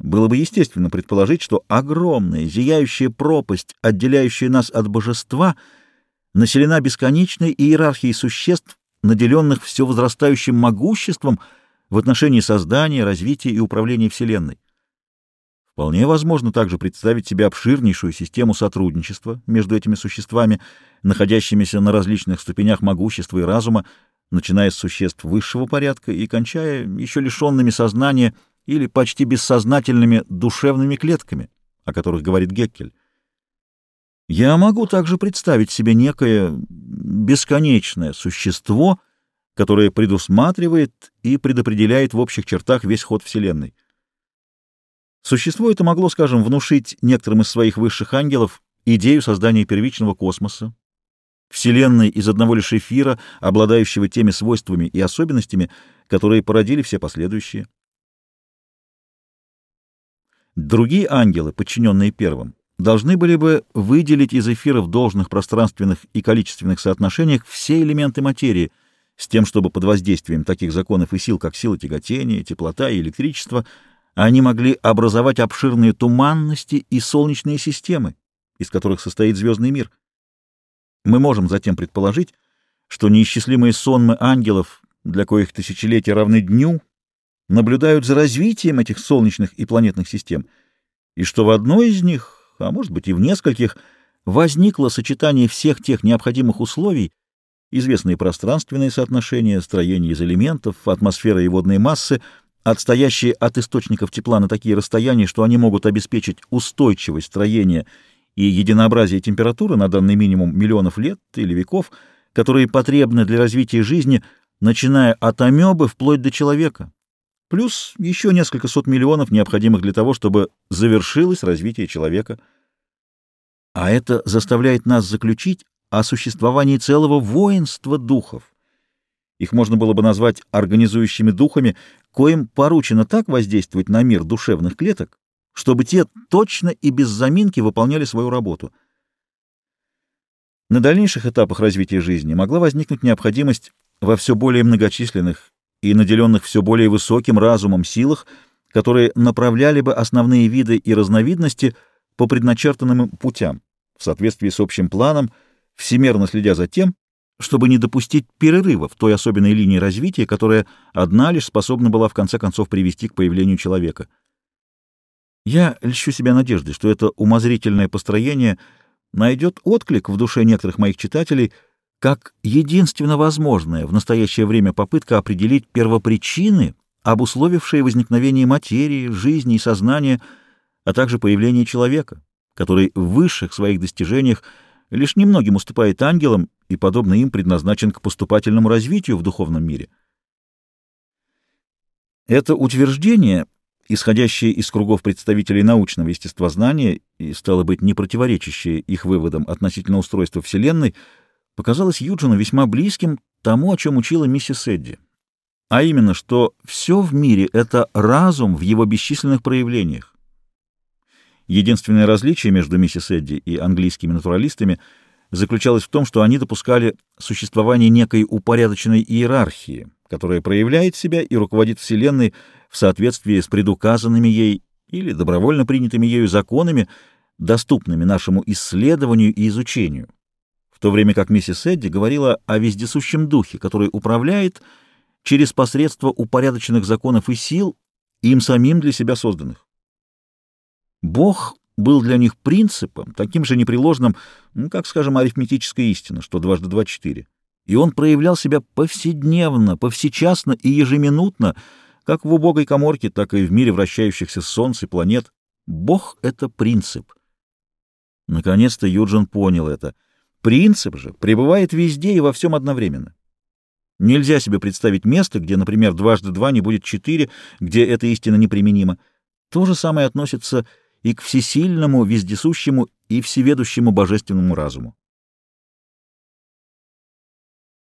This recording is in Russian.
Было бы естественно предположить, что огромная, зияющая пропасть, отделяющая нас от божества, населена бесконечной иерархией существ, наделенных все возрастающим могуществом в отношении создания, развития и управления Вселенной. Вполне возможно также представить себе обширнейшую систему сотрудничества между этими существами, находящимися на различных ступенях могущества и разума, начиная с существ высшего порядка и кончая еще лишенными сознания или почти бессознательными душевными клетками, о которых говорит Геккель. Я могу также представить себе некое бесконечное существо, которое предусматривает и предопределяет в общих чертах весь ход Вселенной. Существо это могло, скажем, внушить некоторым из своих высших ангелов идею создания первичного космоса, Вселенной из одного лишь эфира, обладающего теми свойствами и особенностями, которые породили все последующие. Другие ангелы, подчиненные первым, должны были бы выделить из эфира в должных пространственных и количественных соотношениях все элементы материи, с тем, чтобы под воздействием таких законов и сил, как сила тяготения, теплота и электричество, они могли образовать обширные туманности и солнечные системы, из которых состоит звездный мир. Мы можем затем предположить, что неисчислимые сонмы ангелов, для коих тысячелетия равны дню, наблюдают за развитием этих солнечных и планетных систем, и что в одной из них, а может быть и в нескольких, возникло сочетание всех тех необходимых условий, известные пространственные соотношения, строение из элементов, атмосфера и водные массы, отстоящие от источников тепла на такие расстояния, что они могут обеспечить устойчивость строения и единообразие температуры на данный минимум миллионов лет или веков, которые потребны для развития жизни, начиная от амебы вплоть до человека, плюс еще несколько сот миллионов, необходимых для того, чтобы завершилось развитие человека. А это заставляет нас заключить о существовании целого воинства духов. Их можно было бы назвать организующими духами, коим поручено так воздействовать на мир душевных клеток, чтобы те точно и без заминки выполняли свою работу. На дальнейших этапах развития жизни могла возникнуть необходимость во все более многочисленных и наделенных все более высоким разумом силах, которые направляли бы основные виды и разновидности по предначертанным путям, в соответствии с общим планом, всемерно следя за тем, чтобы не допустить перерыва в той особенной линии развития, которая одна лишь способна была в конце концов привести к появлению человека — я льщу себя надеждой, что это умозрительное построение найдет отклик в душе некоторых моих читателей как единственно возможная в настоящее время попытка определить первопричины, обусловившие возникновение материи, жизни и сознания, а также появление человека, который в высших своих достижениях лишь немногим уступает ангелам и, подобно им, предназначен к поступательному развитию в духовном мире. Это утверждение — исходящее из кругов представителей научного естествознания и, стало быть, не противоречащее их выводам относительно устройства Вселенной, показалось Юджину весьма близким тому, о чем учила миссис Эдди. А именно, что все в мире — это разум в его бесчисленных проявлениях. Единственное различие между миссис Эдди и английскими натуралистами заключалось в том, что они допускали существование некой упорядоченной иерархии, которая проявляет себя и руководит Вселенной в соответствии с предуказанными ей или добровольно принятыми ею законами, доступными нашему исследованию и изучению, то время как миссис Эдди говорила о вездесущем духе, который управляет через посредство упорядоченных законов и сил, им самим для себя созданных. Бог был для них принципом, таким же непреложным, ну, как, скажем, арифметическая истина, что дважды два — четыре. И он проявлял себя повседневно, повсечасно и ежеминутно, как в убогой коморке, так и в мире вращающихся солнц и планет. Бог — это принцип. Наконец-то Юджин понял это. Принцип же пребывает везде и во всем одновременно. Нельзя себе представить место, где, например, дважды два не будет четыре, где эта истина неприменима. То же самое относится и к всесильному, вездесущему и всеведущему божественному разуму.